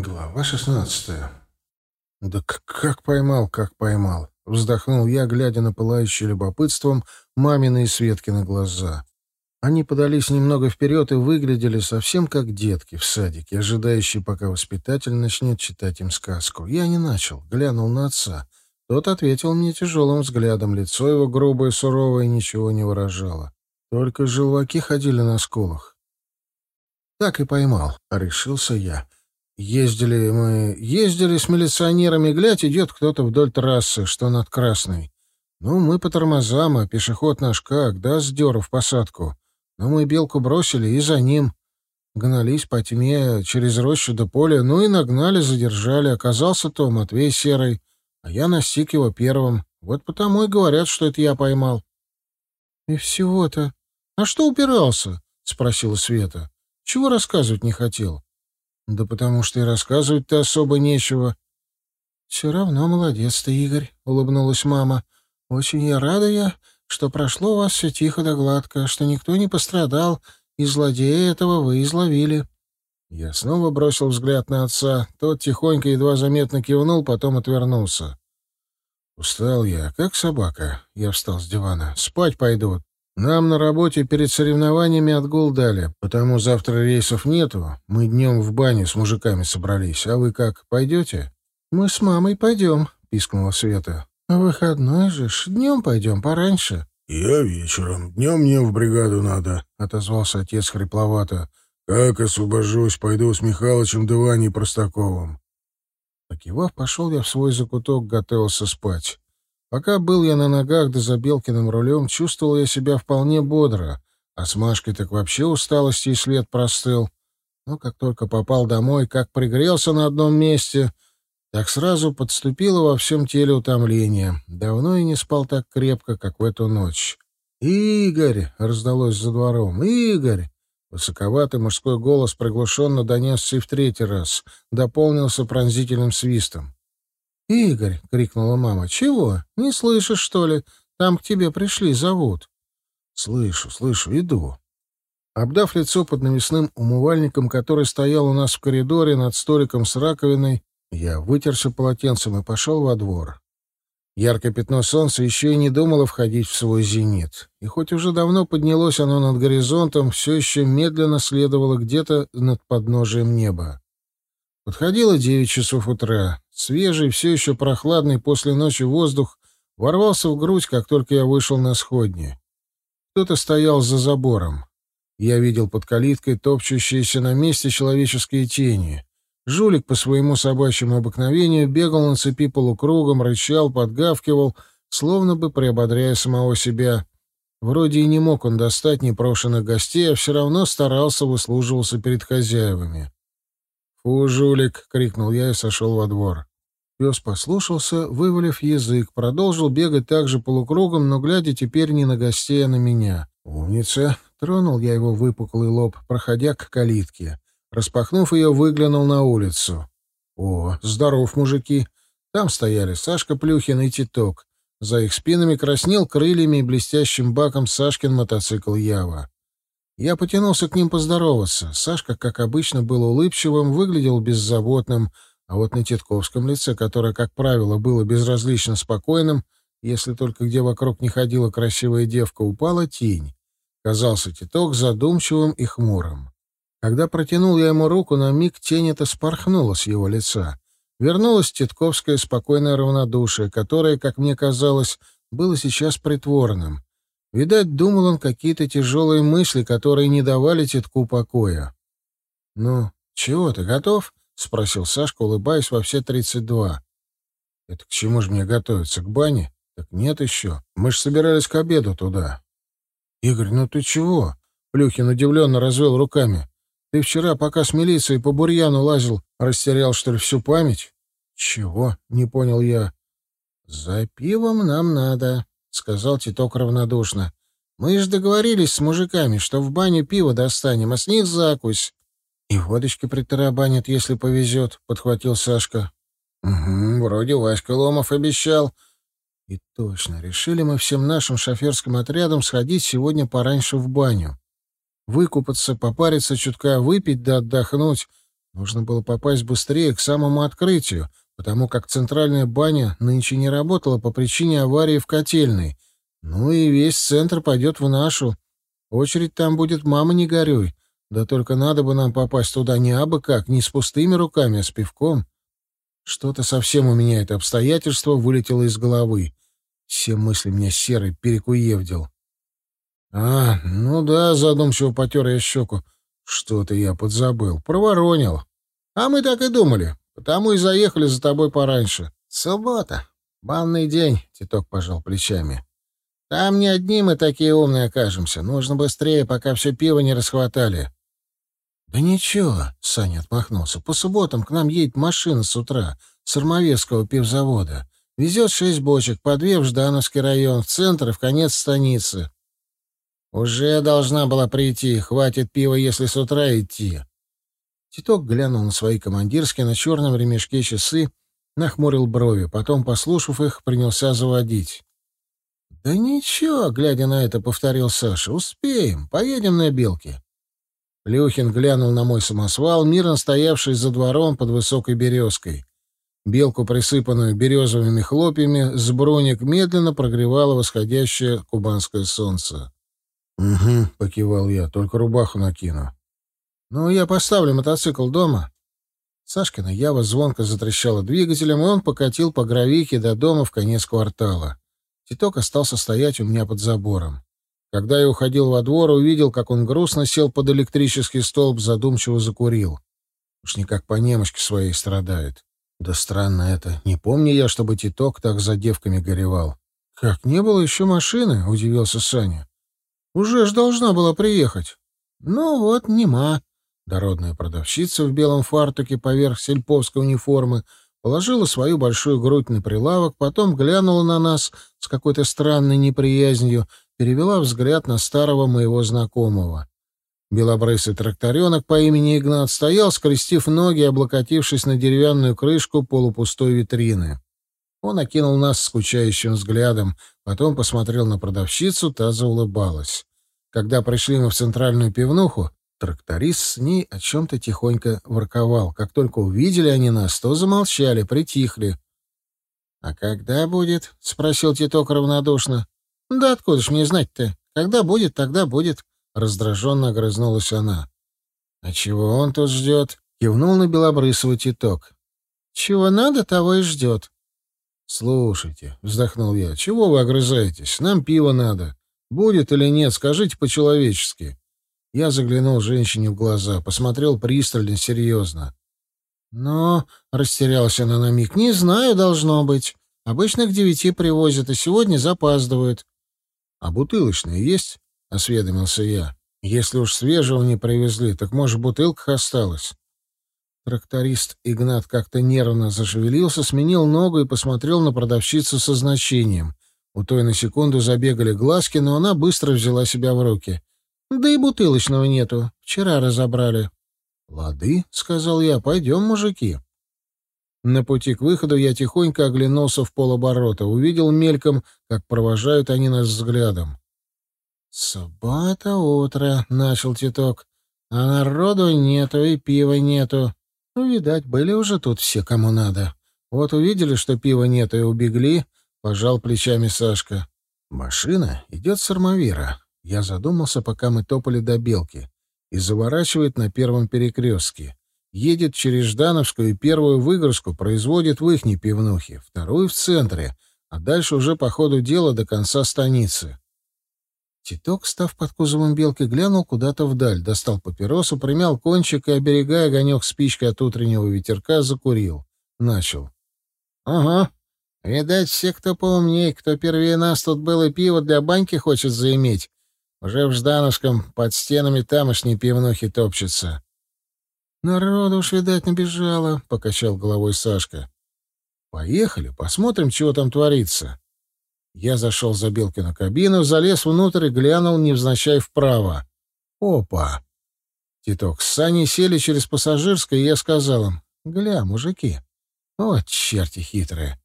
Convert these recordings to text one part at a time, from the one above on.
Глава шестнадцатая. «Да как поймал, как поймал!» — вздохнул я, глядя на пылающие любопытством мамины и Светкины глаза. Они подались немного вперед и выглядели совсем как детки в садике, ожидающие, пока воспитатель начнет читать им сказку. Я не начал, глянул на отца. Тот ответил мне тяжелым взглядом, лицо его грубое, суровое, ничего не выражало. Только желваки ходили на скулах. Так и поймал, — решился я. Ездили мы... Ездили с милиционерами, глядь, идет кто-то вдоль трассы, что над Красной. Ну, мы по тормозам, а пешеход наш как, да, сдер в посадку. Но мы белку бросили и за ним. Гнались по тьме через рощу до поля, ну и нагнали, задержали. Оказался то Матвей Серый, а я настиг его первым. Вот потому и говорят, что это я поймал. — И всего-то. А что упирался? — спросила Света. — Чего рассказывать не хотел? — да потому что и рассказывать-то особо нечего. Все равно молодец ты, Игорь, улыбнулась мама. Очень я рада я, что прошло у вас все тихо да гладко, что никто не пострадал, и злодея этого вы изловили. Я снова бросил взгляд на отца. Тот тихонько, едва заметно кивнул, потом отвернулся. Устал я, как собака. Я встал с дивана. Спать пойду. Нам на работе перед соревнованиями отгул дали, потому завтра рейсов нету. Мы днем в бане с мужиками собрались. А вы как, пойдете? — Мы с мамой пойдем, — пискнула Света. — А выходной же ж, днем пойдем, пораньше. — Я вечером. Днем мне в бригаду надо, — отозвался отец хрипловато. — Как освобожусь, пойду с Михалычем да Ваней Простаковым. Покивав, пошел я в свой закуток, готовился спать. Пока был я на ногах да за Белкиным рулем, чувствовал я себя вполне бодро, а с Машкой так вообще усталости и след простыл. Но как только попал домой, как пригрелся на одном месте, так сразу подступило во всем теле утомление. Давно и не спал так крепко, как в эту ночь. «Игорь!» — раздалось за двором. «Игорь!» Высоковатый мужской голос приглушенно донесся и в третий раз, дополнился пронзительным свистом. «Игорь!» — крикнула мама. «Чего? Не слышишь, что ли? Там к тебе пришли, зовут». «Слышу, слышу, иду». Обдав лицо под навесным умывальником, который стоял у нас в коридоре над столиком с раковиной, я вытерся полотенцем и пошел во двор. Яркое пятно солнца еще и не думало входить в свой зенит. И хоть уже давно поднялось оно над горизонтом, все еще медленно следовало где-то над подножием неба. Подходило девять часов утра. Свежий, все еще прохладный после ночи воздух ворвался в грудь, как только я вышел на сходни. Кто-то стоял за забором. Я видел под калиткой топчущиеся на месте человеческие тени. Жулик по своему собачьему обыкновению бегал на цепи полукругом, рычал, подгавкивал, словно бы приободряя самого себя. Вроде и не мог он достать непрошенных гостей, а все равно старался, выслуживался перед хозяевами. «Фу, жулик!» — крикнул я и сошел во двор. Пес послушался, вывалив язык, продолжил бегать так же полукругом, но глядя теперь не на гостей, а на меня. «Умница!» — тронул я его выпуклый лоб, проходя к калитке. Распахнув ее, выглянул на улицу. «О, здоров, мужики!» Там стояли Сашка Плюхин и Титок. За их спинами краснел крыльями и блестящим баком Сашкин мотоцикл «Ява». Я потянулся к ним поздороваться. Сашка, как обычно, был улыбчивым, выглядел беззаботным, а вот на Титковском лице, которое, как правило, было безразлично спокойным, если только где вокруг не ходила красивая девка, упала тень. Казался Титок задумчивым и хмурым. Когда протянул я ему руку, на миг тень эта спорхнула с его лица. Вернулось Титковское спокойное равнодушие, которое, как мне казалось, было сейчас притворным. Видать, думал он какие-то тяжелые мысли, которые не давали тетку покоя. — Ну, чего ты, готов? — спросил Сашка, улыбаясь во все тридцать два. — Это к чему же мне готовиться? К бане? Так нет еще. Мы ж собирались к обеду туда. — Игорь, ну ты чего? — Плюхин удивленно развел руками. — Ты вчера, пока с милицией по бурьяну лазил, растерял, что ли, всю память? — Чего? — не понял я. — За пивом нам надо, — сказал Титок равнодушно. «Мы же договорились с мужиками, что в баню пиво достанем, а с них закусь». «И водочки притарабанят, если повезет», — подхватил Сашка. «Угу, вроде Васька Ломов обещал». И точно, решили мы всем нашим шоферским отрядом сходить сегодня пораньше в баню. Выкупаться, попариться чутка, выпить да отдохнуть. Нужно было попасть быстрее к самому открытию, потому как центральная баня нынче не работала по причине аварии в котельной. Ну и весь центр пойдет в нашу. Очередь там будет «мама, не горюй». Да только надо бы нам попасть туда не абы как, не с пустыми руками, а с пивком. Что-то совсем у меня это обстоятельство вылетело из головы. Все мысли меня серый перекуевдил. А, ну да, задумчиво потер я щеку. Что-то я подзабыл. Проворонил. А мы так и думали. Потому и заехали за тобой пораньше. Суббота. Банный день, Титок пожал плечами. Там не одни мы такие умные окажемся. Нужно быстрее, пока все пиво не расхватали. Да ничего, Саня отмахнулся. По субботам к нам едет машина с утра с Армавецкого пивзавода. Везет шесть бочек, по две в Ждановский район, в центр и в конец станицы. Уже должна была прийти. Хватит пива, если с утра идти. Титок глянул на свои командирские на черном ремешке часы, нахмурил брови, потом, послушав их, принялся заводить. «Да ничего», — глядя на это, повторил Саша, — «успеем, поедем на Белке». Люхин глянул на мой самосвал, мирно стоявший за двором под высокой березкой. Белку, присыпанную березовыми хлопьями, с броник медленно прогревало восходящее кубанское солнце. «Угу», — покивал я, — «только рубаху накину». «Ну, я поставлю мотоцикл дома». Сашкина Ява звонко затрещала двигателем, и он покатил по гравийке до дома в конец квартала. Титок остался стоять у меня под забором. Когда я уходил во двор, увидел, как он грустно сел под электрический столб, задумчиво закурил. Уж никак по немочке своей страдает. Да странно это. Не помню я, чтобы Титок так за девками горевал. «Как, не было еще машины?» — удивился Саня. «Уже ж должна была приехать». «Ну вот, нема». Дородная продавщица в белом фартуке поверх сельповской униформы положила свою большую грудь на прилавок, потом глянула на нас с какой-то странной неприязнью, перевела взгляд на старого моего знакомого. Белобрысый тракторенок по имени Игнат стоял, скрестив ноги, облокотившись на деревянную крышку полупустой витрины. Он окинул нас скучающим взглядом, потом посмотрел на продавщицу, та заулыбалась. Когда пришли мы в центральную пивнуху, тракторист с ней о чем-то тихонько ворковал. Как только увидели они нас, то замолчали, притихли. — А когда будет? — спросил Титок равнодушно. — Да откуда ж мне знать-то? Когда будет, тогда будет. Раздраженно огрызнулась она. «А чего он тут ждет?» — кивнул на Белобрысова Титок. «Чего надо, того и ждет». «Слушайте», — вздохнул я, — «чего вы огрызаетесь? Нам пиво надо. Будет или нет, скажите по-человечески». Я заглянул женщине в глаза, посмотрел пристально, серьезно. «Но...» — растерялась она на миг. «Не знаю, должно быть. Обычно к девяти привозят, и сегодня запаздывают». «А бутылочные есть?» — осведомился я. «Если уж свежего не привезли, так, может, в бутылках осталось?» Тракторист Игнат как-то нервно зашевелился, сменил ногу и посмотрел на продавщицу со значением. У той на секунду забегали глазки, но она быстро взяла себя в руки. «Да и бутылочного нету. Вчера разобрали». «Лады», — сказал я, — «пойдем, мужики». На пути к выходу я тихонько оглянулся в полоборота, увидел мельком, как провожают они нас взглядом. «Суббота утро», — начал Титок. «А народу нету и пива нету. Ну, видать, были уже тут все, кому надо. Вот увидели, что пива нету, и убегли», — пожал плечами Сашка. «Машина идет с армавира». Я задумался, пока мы топали до Белки. И заворачивает на первом перекрестке. Едет через Ждановскую и первую выгрузку производит в ихней пивнухе, вторую в центре, а дальше уже по ходу дела до конца станицы. Титок, став под кузовом белки, глянул куда-то вдаль, достал папиросу, примял кончик и, оберегая огонек спичкой от утреннего ветерка, закурил. Начал. — Ага. Видать, все, кто поумней, кто первее нас тут был и пиво для баньки хочет заиметь. Уже в Ждановском под стенами тамошней пивнухи топчется. — Народу уж, видать, набежало, — покачал головой Сашка. — Поехали, посмотрим, чего там творится. Я зашел за Белкину кабину, залез внутрь и глянул, невзначай вправо. Опа! Титок с Саней сели через пассажирское, и я сказал им, «Гля, мужики, вот черти хитрые».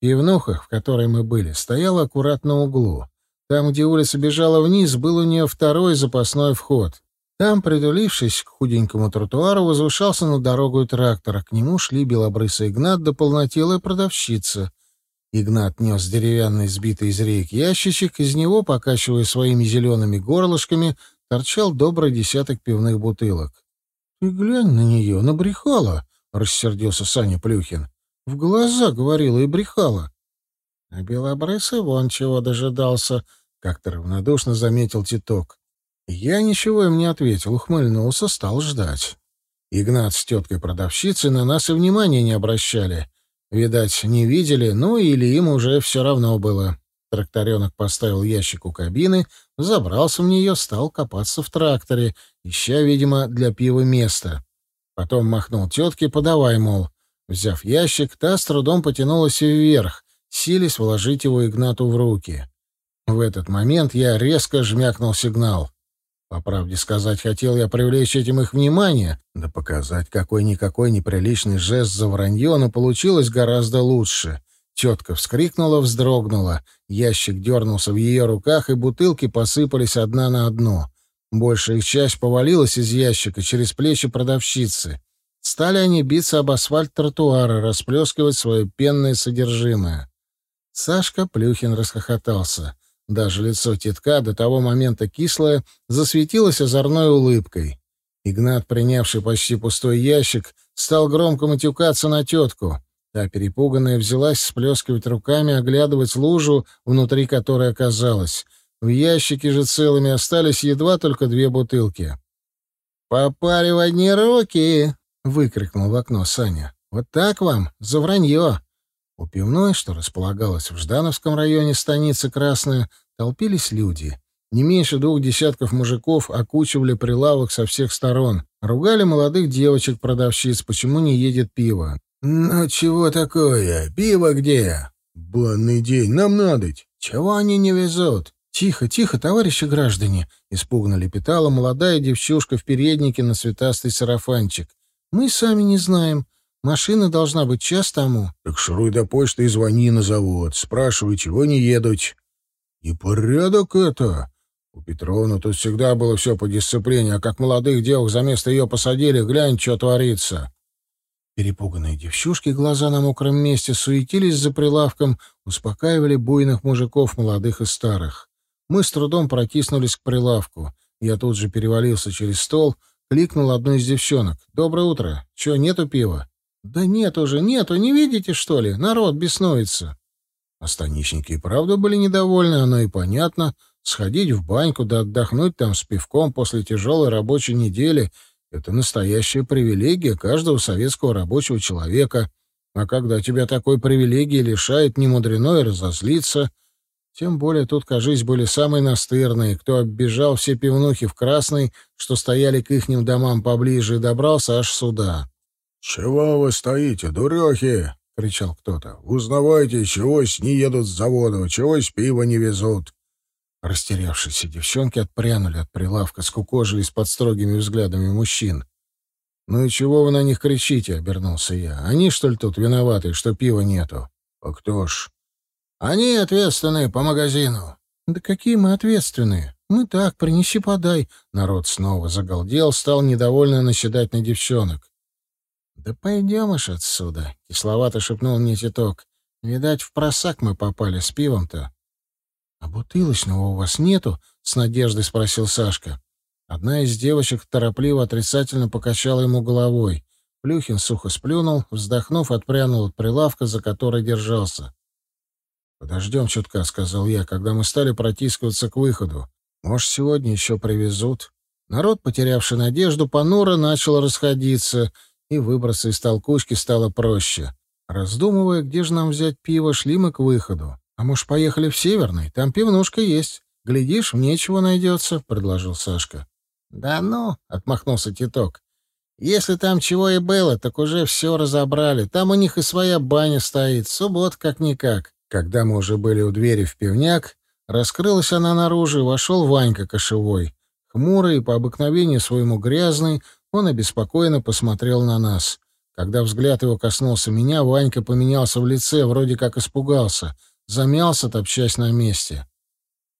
Пивнуха, в которой мы были, стояла аккуратно углу. Там, где улица бежала вниз, был у нее второй запасной вход. Там, притулившись к худенькому тротуару, возвышался на дорогу трактор, а к нему шли белобрысый Игнат да полнотелая продавщица. Игнат нес деревянный сбитый из рейк ящичек, из него, покачивая своими зелеными горлышками, торчал добрый десяток пивных бутылок. — Ты глянь на нее, набрехала, — рассердился Саня Плюхин. — В глаза говорила и брехала. — А белобрысый вон чего дожидался, — как-то равнодушно заметил Титок. Я ничего им не ответил, ухмыльнулся, стал ждать. Игнат с теткой-продавщицей на нас и внимания не обращали. Видать, не видели, ну или им уже все равно было. Тракторенок поставил ящик у кабины, забрался в нее, стал копаться в тракторе, ища, видимо, для пива место. Потом махнул тетке, подавай, мол. Взяв ящик, та с трудом потянулась вверх, сились вложить его Игнату в руки. В этот момент я резко жмякнул сигнал. По правде сказать, хотел я привлечь этим их внимание, да показать какой-никакой неприличный жест за вранье, но получилось гораздо лучше. Тетка вскрикнула, вздрогнула. Ящик дернулся в ее руках, и бутылки посыпались одна на одну. Большая их часть повалилась из ящика через плечи продавщицы. Стали они биться об асфальт тротуара, расплескивать свое пенное содержимое. Сашка Плюхин расхохотался. Даже лицо тетка, до того момента кислое, засветилось озорной улыбкой. Игнат, принявший почти пустой ящик, стал громко матюкаться на тетку. Та, перепуганная, взялась сплескивать руками, оглядывать лужу, внутри которой оказалась. В ящике же целыми остались едва только две бутылки. «Попали в одни руки!» — выкрикнул в окно Саня. «Вот так вам, за вранье!» У пивной, что располагалась в Ждановском районе станицы Красная, толпились люди. Не меньше двух десятков мужиков окучивали прилавок со всех сторон. Ругали молодых девочек-продавщиц, почему не едет пиво. «Ну чего такое? Пиво где?» «Банный день, нам надо. «Чего они не везут?» «Тихо, тихо, товарищи граждане!» — испуганно лепетала молодая девчушка в переднике на цветастый сарафанчик. «Мы сами не знаем. Машина должна быть час тому. Так шуруй до почты и звони на завод. Спрашивай, чего не едут. И порядок это. У Петровны тут всегда было все по дисциплине, а как молодых девок за место ее посадили, глянь, что творится. Перепуганные девчушки, глаза на мокром месте, суетились за прилавком, успокаивали буйных мужиков, молодых и старых. Мы с трудом протиснулись к прилавку. Я тут же перевалился через стол, кликнул одну из девчонок. «Доброе утро. Че, нету пива?» «Да нет уже, нету, не видите, что ли? Народ беснуется». А станичники и правда были недовольны, оно и понятно. Сходить в баньку да отдохнуть там с пивком после тяжелой рабочей недели — это настоящая привилегия каждого советского рабочего человека. А когда тебя такой привилегии лишают, не мудрено и разозлиться. Тем более тут, кажись, были самые настырные, кто оббежал все пивнухи в Красной, что стояли к ихним домам поближе, и добрался аж сюда. «Чего вы стоите, дурехи?» — кричал кто-то. «Узнавайте, чегось не едут с завода, чегось пиво не везут». Растерявшиеся девчонки отпрянули от прилавка, скукожились под строгими взглядами мужчин. «Ну и чего вы на них кричите?» — обернулся я. «Они, что ли, тут виноваты, что пива нету?» «А кто ж?» «Они ответственные по магазину». «Да какие мы ответственные? Мы так, принеси, подай». Народ снова загалдел, стал недовольно наседать на девчонок. «Да пойдем уж отсюда», — кисловато шепнул мне Титок. «Видать, в просак мы попали с пивом-то». «А бутылочного у вас нету?» — с надеждой спросил Сашка. Одна из девочек торопливо отрицательно покачала ему головой. Плюхин сухо сплюнул, вздохнув, отпрянул от прилавка, за который держался. «Подождем чутка», — сказал я, когда мы стали протискиваться к выходу. «Может, сегодня еще привезут». Народ, потерявший надежду, понуро начал расходиться — и выбраться из толкучки стало проще. Раздумывая, где же нам взять пиво, шли мы к выходу. «А может, поехали в Северный? Там пивнушка есть. Глядишь, мне чего найдется», — предложил Сашка. «Да ну», — отмахнулся Титок. «Если там чего и было, так уже все разобрали. Там у них и своя баня стоит. Суббот как-никак». Когда мы уже были у двери в пивняк, раскрылась она наружу, и вошел Ванька Кошевой. Хмурый и по обыкновению своему грязный, он обеспокоенно посмотрел на нас. Когда взгляд его коснулся меня, Ванька поменялся в лице, вроде как испугался. Замялся, топчась на месте.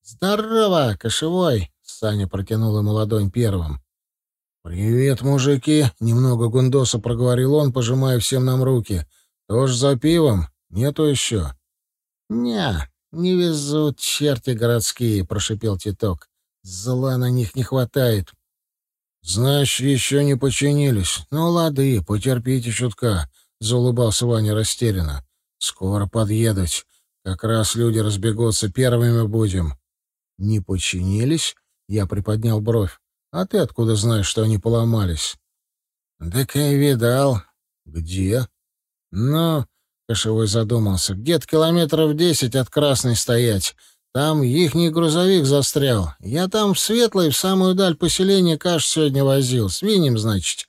«Здорово, кошевой!» — Саня протянул ему ладонь первым. «Привет, мужики!» — немного гундоса проговорил он, пожимая всем нам руки. «Тоже за пивом? Нету еще?» «Не, не везут черти городские», — прошипел Титок. «Зла на них не хватает». «Значит, еще не починились. Ну, лады, потерпите чутка», — заулыбался Ваня растерянно. «Скоро подъедут. Как раз люди разбегутся, первыми будем». «Не починились?» — я приподнял бровь. «А ты откуда знаешь, что они поломались?» «Так я видал». «Где?» «Ну...» — Кошевой задумался. «Где-то километров десять от Красной стоять. Там ихний грузовик застрял. Я там в Светлой, в самую даль поселения каш сегодня возил. Свиньям, значит.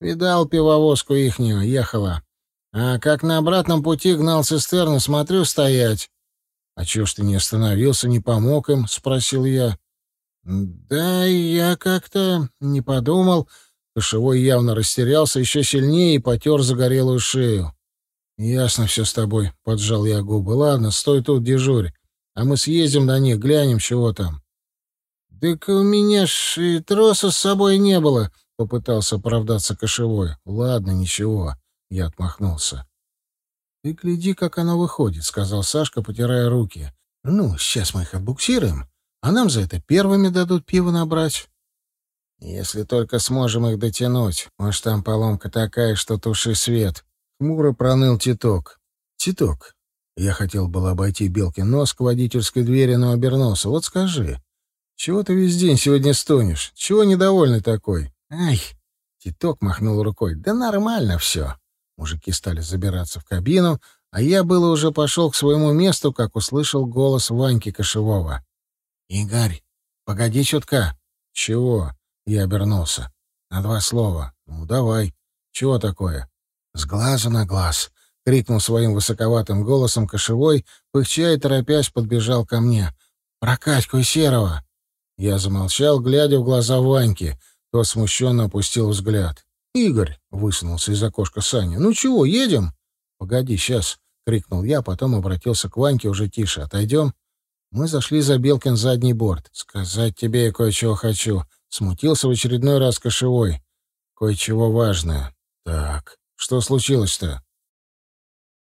Видал пивовозку ихнюю, ехала. А как на обратном пути гнал цистерну, смотрю, стоять. — А чего ж ты не остановился, не помог им? — спросил я. — Да я как-то не подумал. Кошевой явно растерялся еще сильнее и потер загорелую шею. — Ясно все с тобой, — поджал я губы. — Ладно, стой тут, дежурь. А мы съездим до них, глянем, чего там. — Так у меня ж и троса с собой не было, — попытался оправдаться кошевой. — Ладно, ничего. Я отмахнулся. — Ты гляди, как оно выходит, — сказал Сашка, потирая руки. — Ну, сейчас мы их отбуксируем, а нам за это первыми дадут пиво набрать. — Если только сможем их дотянуть. Может, там поломка такая, что туши свет. Хмуро проныл Титок. — Титок. Я хотел было обойти Белкин нос к водительской двери, но обернулся. Вот скажи, чего ты весь день сегодня стонешь? Чего недовольный такой? — Ай! — Титок махнул рукой. — Да нормально все. Мужики стали забираться в кабину, а я было уже пошел к своему месту, как услышал голос Ваньки Кошевого. «Игорь, погоди чутка». «Чего?» — я обернулся. «На два слова. Ну, давай. Чего такое?» «С глазу на глаз», — крикнул своим высоковатым голосом Кошевой, пыхча и торопясь подбежал ко мне. «Про Катьку и Серого». Я замолчал, глядя в глаза Ваньки. Тот смущенно опустил взгляд. «Игорь!» — высунулся из окошка Саня. «Ну чего, едем?» «Погоди, сейчас!» — крикнул я, потом обратился к Ваньке уже тише. «Отойдем?» Мы зашли за Белкин задний борт. «Сказать тебе я кое-чего хочу». Смутился в очередной раз кошевой. «Кое-чего важное». «Так, что случилось-то?»